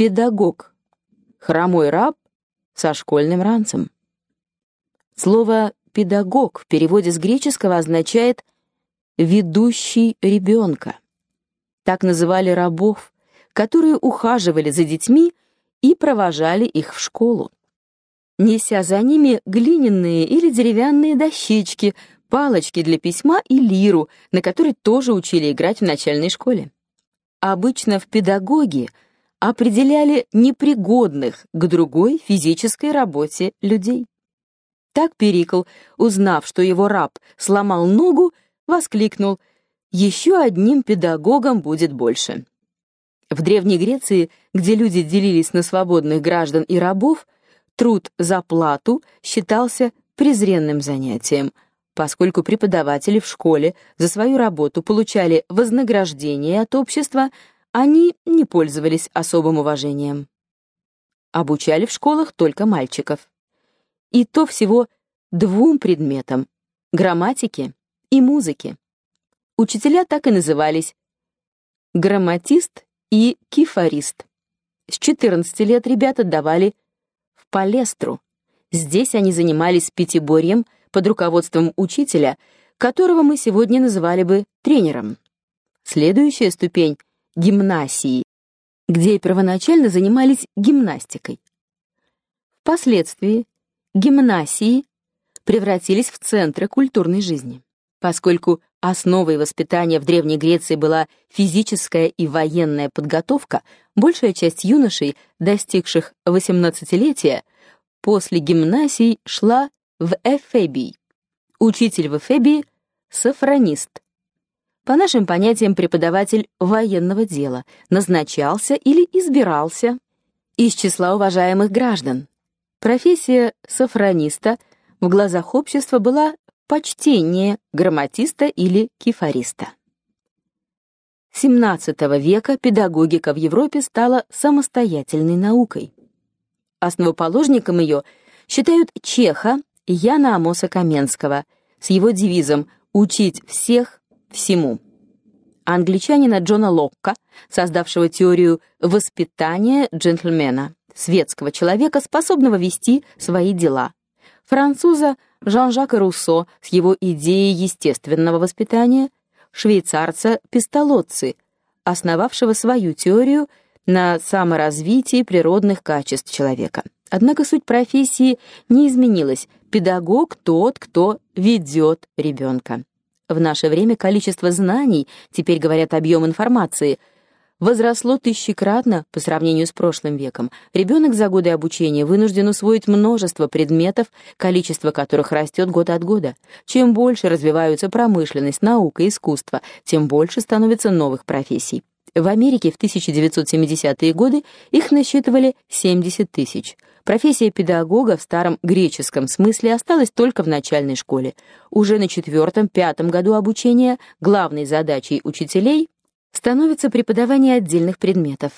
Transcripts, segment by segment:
Педагог. Хромой раб со школьным ранцем. Слово «педагог» в переводе с греческого означает «ведущий ребенка». Так называли рабов, которые ухаживали за детьми и провожали их в школу. Неся за ними глиняные или деревянные дощечки, палочки для письма и лиру, на которой тоже учили играть в начальной школе. Обычно в педагоги определяли непригодных к другой физической работе людей. Так Перикл, узнав, что его раб сломал ногу, воскликнул «Еще одним педагогом будет больше». В Древней Греции, где люди делились на свободных граждан и рабов, труд за плату считался презренным занятием, поскольку преподаватели в школе за свою работу получали вознаграждение от общества, они не пользовались особым уважением. Обучали в школах только мальчиков и то всего двум предметам — грамматике и музыке. Учителя так и назывались — грамматист и кифарист. С 14 лет ребята давали в палестру. Здесь они занимались пятиборьем под руководством учителя, которого мы сегодня называли бы тренером. Следующая ступень — гимнасии, где первоначально занимались гимнастикой. Впоследствии гимнасии превратились в центры культурной жизни. Поскольку основой воспитания в Древней Греции была физическая и военная подготовка, большая часть юношей, достигших 18-летия, после гимнасий шла в Эфебий. Учитель в Эфебии — софронист. По нашим понятиям, преподаватель военного дела назначался или избирался из числа уважаемых граждан. Профессия софрониста в глазах общества была почтение грамматиста или кефариста. С XVII века педагогика в Европе стала самостоятельной наукой. Основоположником ее считают чеха Яна Амоса Каменского с его девизом «Учить всех всему». Англичанина Джона Локка, создавшего теорию воспитания джентльмена светского человека, способного вести свои дела. Француза Жан-Жака Руссо с его идеей естественного воспитания, швейцарца Песталоцци, основавшего свою теорию на саморазвитии природных качеств человека. Однако суть профессии не изменилась. Педагог тот, кто ведет ребенка. В наше время количество знаний, теперь говорят объем информации – возросло тысячекратно по сравнению с прошлым веком. Ребенок за годы обучения вынужден усвоить множество предметов, количество которых растет год от года. Чем больше развиваются промышленность, наука, искусство, тем больше становится новых профессий. В Америке в 1970-е годы их насчитывали 70 тысяч. Профессия педагога в старом греческом смысле осталась только в начальной школе. Уже на четвертом-пятом году обучения главной задачей учителей становится преподавание отдельных предметов.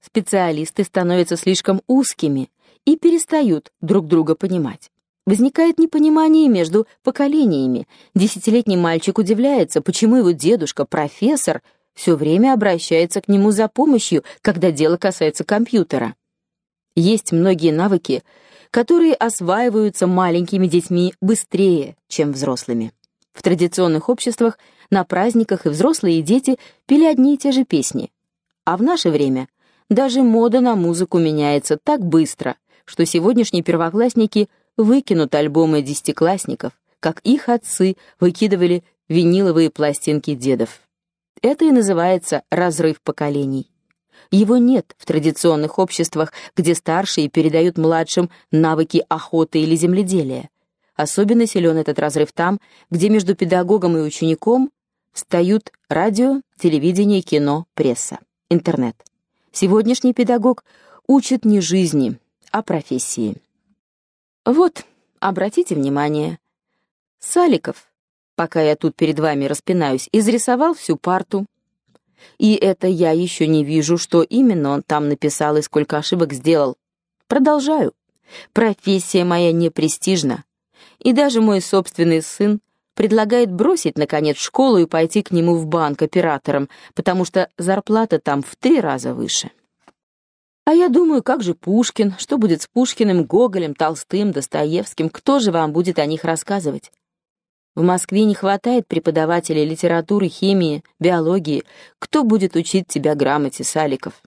Специалисты становятся слишком узкими и перестают друг друга понимать. Возникает непонимание между поколениями. Десятилетний мальчик удивляется, почему его дедушка, профессор, все время обращается к нему за помощью, когда дело касается компьютера. Есть многие навыки, которые осваиваются маленькими детьми быстрее, чем взрослыми. В традиционных обществах на праздниках и взрослые, и дети пели одни и те же песни. А в наше время даже мода на музыку меняется так быстро, что сегодняшние первоклассники выкинут альбомы десятиклассников, как их отцы выкидывали виниловые пластинки дедов. Это и называется разрыв поколений. Его нет в традиционных обществах, где старшие передают младшим навыки охоты или земледелия. Особенно силен этот разрыв там, где между педагогом и учеником встают радио, телевидение, кино, пресса, интернет. Сегодняшний педагог учит не жизни, а профессии. Вот, обратите внимание, Саликов, пока я тут перед вами распинаюсь, изрисовал всю парту. И это я еще не вижу, что именно он там написал и сколько ошибок сделал. Продолжаю. Профессия моя не престижна, и даже мой собственный сын предлагает бросить, наконец, школу и пойти к нему в банк оператором, потому что зарплата там в три раза выше. А я думаю, как же Пушкин, что будет с Пушкиным, Гоголем, Толстым, Достоевским, кто же вам будет о них рассказывать? В Москве не хватает преподавателей литературы, химии, биологии. Кто будет учить тебя грамоте, Саликов?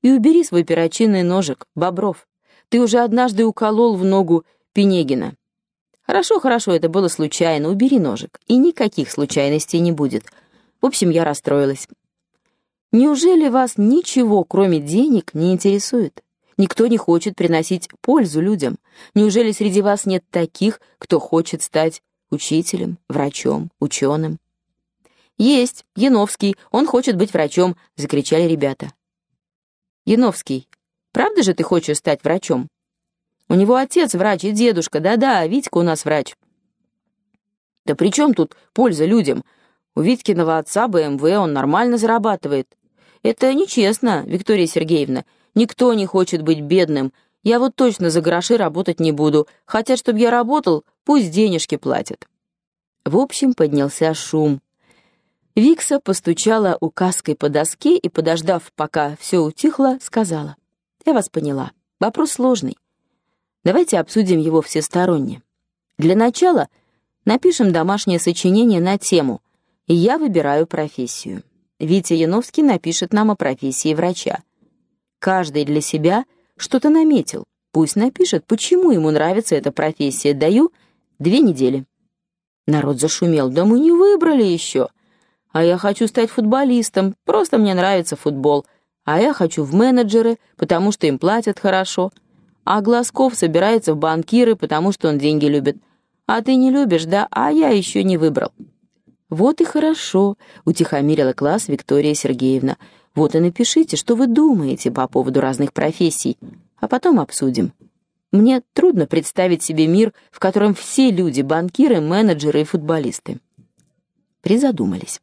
И убери свой перочинный ножик, Бобров. Ты уже однажды уколол в ногу Пенегина. Хорошо, хорошо, это было случайно, убери ножик. И никаких случайностей не будет. В общем, я расстроилась. Неужели вас ничего, кроме денег, не интересует? Никто не хочет приносить пользу людям. Неужели среди вас нет таких, кто хочет стать учителем, врачом, ученым? Есть, Яновский, он хочет быть врачом, закричали ребята. Яновский, правда же ты хочешь стать врачом? У него отец врач и дедушка, да-да, Витька у нас врач. Да при чем тут польза людям? У Виткиного отца БМВ, он нормально зарабатывает. Это нечестно, Виктория Сергеевна. Никто не хочет быть бедным. Я вот точно за гроши работать не буду. Хотят, чтобы я работал, пусть денежки платят. В общем, поднялся шум. Викса постучала указкой по доске и, подождав, пока все утихло, сказала. «Я вас поняла. Вопрос сложный. Давайте обсудим его всесторонне. Для начала напишем домашнее сочинение на тему «Я выбираю профессию». Витя Яновский напишет нам о профессии врача. Каждый для себя что-то наметил. Пусть напишет, почему ему нравится эта профессия. Даю две недели. Народ зашумел. Да мы не выбрали еще. А я хочу стать футболистом. Просто мне нравится футбол. А я хочу в менеджеры, потому что им платят хорошо. А Глазков собирается в банкиры, потому что он деньги любит. А ты не любишь, да? А я еще не выбрал. «Вот и хорошо», — утихомирила класс Виктория Сергеевна. «Вот и напишите, что вы думаете по поводу разных профессий, а потом обсудим. Мне трудно представить себе мир, в котором все люди — банкиры, менеджеры и футболисты». Призадумались.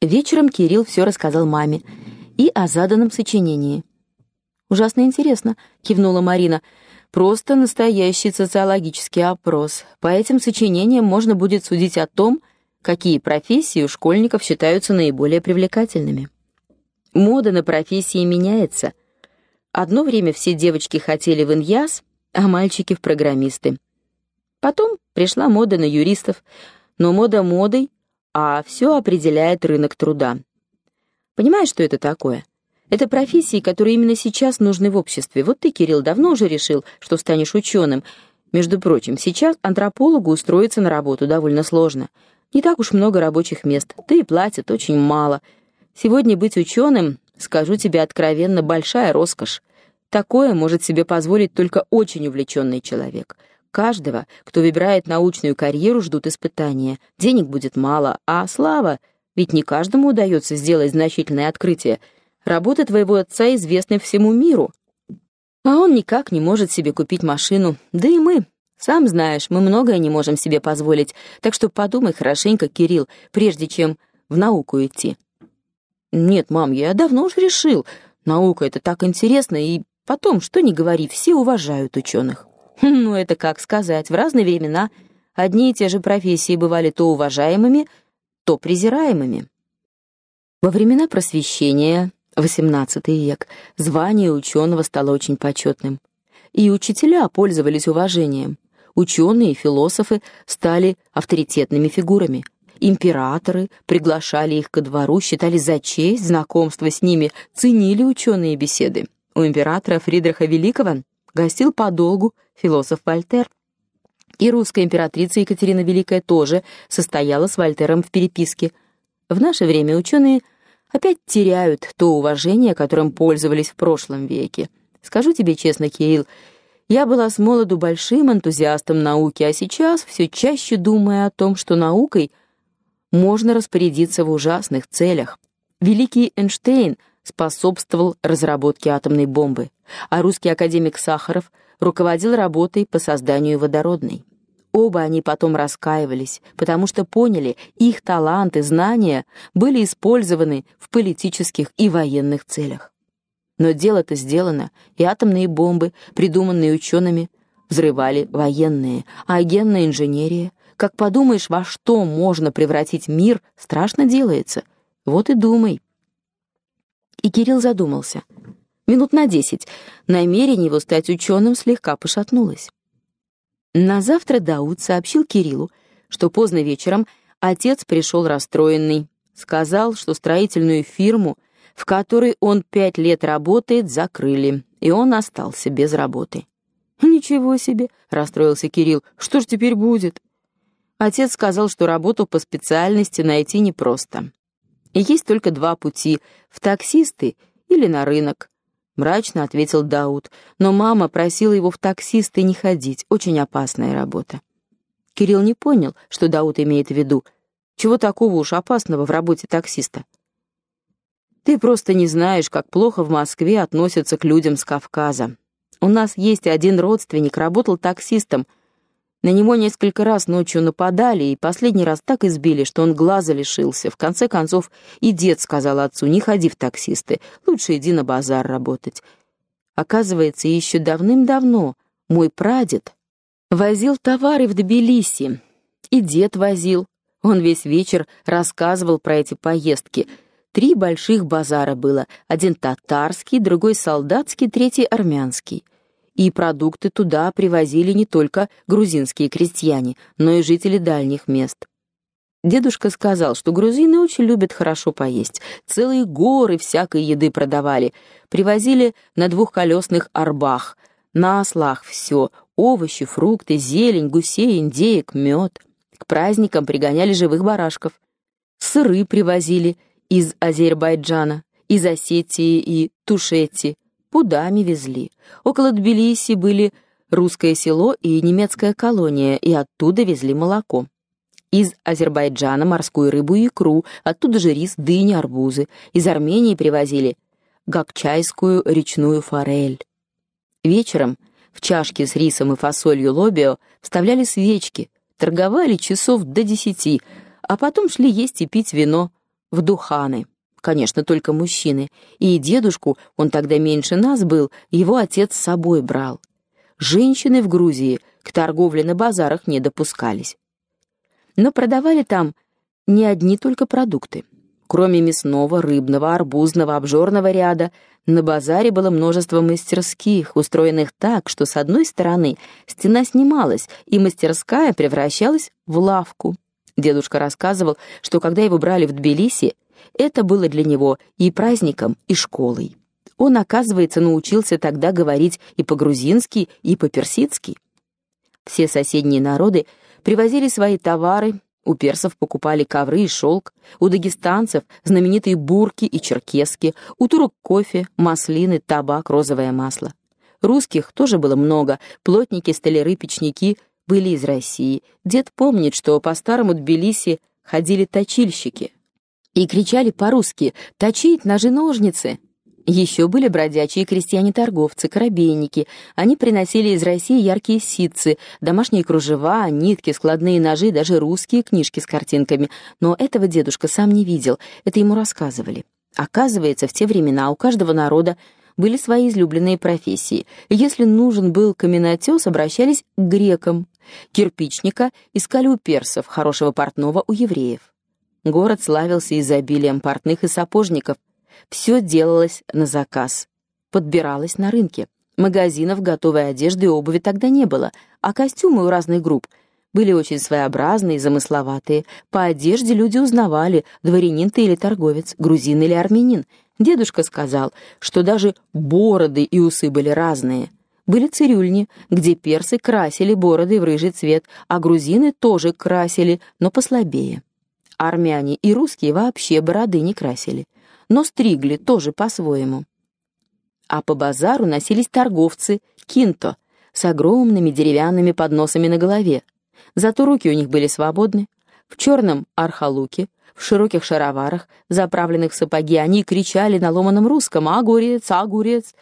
Вечером Кирилл все рассказал маме и о заданном сочинении. «Ужасно интересно», — кивнула Марина. «Просто настоящий социологический опрос. По этим сочинениям можно будет судить о том, какие профессии у школьников считаются наиболее привлекательными. Мода на профессии меняется. Одно время все девочки хотели в иньяс, а мальчики в программисты. Потом пришла мода на юристов, но мода модой, а все определяет рынок труда. Понимаешь, что это такое? Это профессии, которые именно сейчас нужны в обществе. Вот ты, Кирилл, давно уже решил, что станешь ученым. Между прочим, сейчас антропологу устроиться на работу довольно сложно. Не так уж много рабочих мест, да и платят очень мало. Сегодня быть ученым, скажу тебе откровенно, большая роскошь. Такое может себе позволить только очень увлеченный человек. Каждого, кто выбирает научную карьеру, ждут испытания. Денег будет мало, а слава, ведь не каждому удается сделать значительное открытие. Работы твоего отца известны всему миру. А он никак не может себе купить машину, да и мы, сам знаешь, мы многое не можем себе позволить, так что подумай хорошенько, Кирилл, прежде чем в науку идти. Нет, мам, я давно уже решил. Наука — это так интересно, и потом, что ни говори, все уважают ученых. Ну, это как сказать, в разные времена одни и те же профессии бывали то уважаемыми, то презираемыми. Во времена просвещения, XVIII век, звание ученого стало очень почетным. И учителя пользовались уважением. Ученые и философы стали авторитетными фигурами. Императоры приглашали их ко двору, считали за честь знакомство с ними, ценили ученые беседы. У императора Фридриха Великого гостил подолгу философ Вольтер. И русская императрица Екатерина Великая тоже состояла с Вольтером в переписке. В наше время ученые опять теряют то уважение, которым пользовались в прошлом веке. Скажу тебе честно, Кирилл, я была с молоду большим энтузиастом науки, а сейчас все чаще думаю о том, что наукой можно распорядиться в ужасных целях. Великий Эйнштейн способствовал разработке атомной бомбы, а русский академик Сахаров руководил работой по созданию водородной. Оба они потом раскаивались, потому что поняли, их таланты, знания были использованы в политических и военных целях. Но дело-то сделано, и атомные бомбы, придуманные учеными, взрывали военные, а генная инженерия, как подумаешь, во что можно превратить мир, страшно делается. Вот и думай. И Кирилл задумался. минут на десять, намерение его стать ученым слегка пошатнулось. На завтра Дауд сообщил Кириллу, что поздно вечером отец пришел расстроенный, сказал, что строительную фирму, в которой он пять лет работает, закрыли, и он остался без работы. «Ничего себе!» — расстроился Кирилл. «Что ж теперь будет?» Отец сказал, что работу по специальности найти непросто. И есть только два пути — в таксисты или на рынок. Мрачно ответил Дауд, но мама просила его в таксисты не ходить, очень опасная работа. Кирилл не понял, что Дауд имеет в виду. Чего такого уж опасного в работе таксиста? Ты просто не знаешь, как плохо в Москве относятся к людям с Кавказа. У нас есть один родственник, работал таксистом — на него несколько раз ночью нападали, и последний раз так избили, что он глаза лишился. В конце концов, и дед сказал отцу, не ходи в таксисты, лучше иди на базар работать. Оказывается, еще давным-давно мой прадед возил товары в Тбилиси, и дед возил. Он весь вечер рассказывал про эти поездки. Три больших базара было, один татарский, другой солдатский, третий армянский и продукты туда привозили не только грузинские крестьяне, но и жители дальних мест. Дедушка сказал, что грузины очень любят хорошо поесть. Целые горы всякой еды продавали. Привозили на двухколесных арбах, на ослах все. Овощи, фрукты, зелень, гусей, индеек, мед. К праздникам пригоняли живых барашков. Сыры привозили из Азербайджана, из Осетии и Тушети пудами везли. Около Тбилиси были русское село и немецкая колония, и оттуда везли молоко. Из Азербайджана морскую рыбу и икру, оттуда же рис, дыни, арбузы. Из Армении привозили гакчайскую речную форель. Вечером в чашке с рисом и фасолью лобио вставляли свечки, торговали часов до десяти, а потом шли есть и пить вино в духаны. Конечно, только мужчины. И дедушку, он тогда меньше нас был, его отец с собой брал. Женщины в Грузии к торговле на базарах не допускались. Но продавали там не одни только продукты. Кроме мясного, рыбного, арбузного, обжорного ряда, на базаре было множество мастерских, устроенных так, что с одной стороны стена снималась, и мастерская превращалась в лавку. Дедушка рассказывал, что когда его брали в Тбилиси, это было для него и праздником, и школой. Он, оказывается, научился тогда говорить и по-грузински, и по-персидски. Все соседние народы привозили свои товары, у персов покупали ковры и шелк, у дагестанцев знаменитые бурки и черкески, у турок кофе, маслины, табак, розовое масло. Русских тоже было много, плотники, столяры, печники были из России. Дед помнит, что по старому Тбилиси ходили точильщики, и кричали по-русски «Точить ножи-ножницы!». Еще были бродячие крестьяне-торговцы, корабейники. Они приносили из России яркие ситцы, домашние кружева, нитки, складные ножи, даже русские книжки с картинками. Но этого дедушка сам не видел, это ему рассказывали. Оказывается, в те времена у каждого народа были свои излюбленные профессии. Если нужен был каменотес, обращались к грекам. Кирпичника искали у персов, хорошего портного у евреев. Город славился изобилием портных и сапожников. Все делалось на заказ. Подбиралось на рынке. Магазинов готовой одежды и обуви тогда не было, а костюмы у разных групп были очень своеобразные и замысловатые. По одежде люди узнавали, дворянин ты или торговец, грузин или армянин. Дедушка сказал, что даже бороды и усы были разные. Были цирюльни, где персы красили бороды в рыжий цвет, а грузины тоже красили, но послабее армяне и русские вообще бороды не красили, но стригли тоже по-своему. А по базару носились торговцы кинто с огромными деревянными подносами на голове. Зато руки у них были свободны. В черном архалуке, в широких шароварах, заправленных в сапоги, они кричали на ломаном русском «Огурец! Огурец!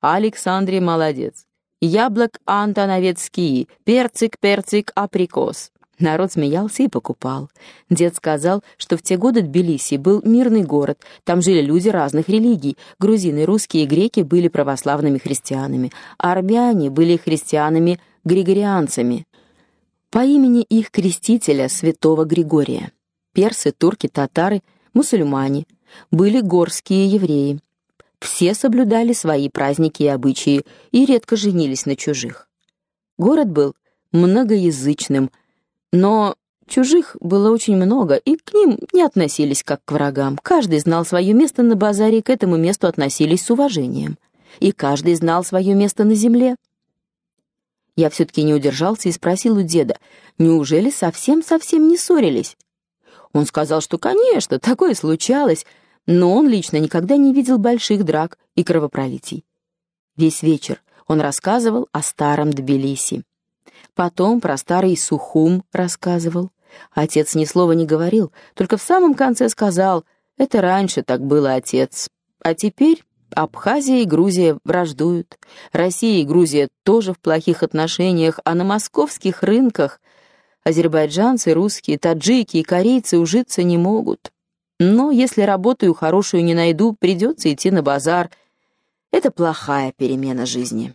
Александре молодец! Яблок антоновецкий! Перцик, перцик, априкос!» Народ смеялся и покупал. Дед сказал, что в те годы Тбилиси был мирный город, там жили люди разных религий. Грузины, русские и греки были православными христианами, а армяне были христианами-григорианцами по имени их крестителя, святого Григория. Персы, турки, татары, мусульмане, были горские евреи. Все соблюдали свои праздники и обычаи и редко женились на чужих. Город был многоязычным, но чужих было очень много, и к ним не относились как к врагам. Каждый знал свое место на базаре, и к этому месту относились с уважением. И каждый знал свое место на земле. Я все-таки не удержался и спросил у деда, неужели совсем-совсем не ссорились? Он сказал, что, конечно, такое случалось, но он лично никогда не видел больших драк и кровопролитий. Весь вечер он рассказывал о старом Тбилиси. Потом про старый Сухум рассказывал. Отец ни слова не говорил, только в самом конце сказал, «Это раньше так было, отец, а теперь Абхазия и Грузия враждуют. Россия и Грузия тоже в плохих отношениях, а на московских рынках азербайджанцы, русские, таджики и корейцы ужиться не могут. Но если работаю хорошую не найду, придется идти на базар. Это плохая перемена жизни.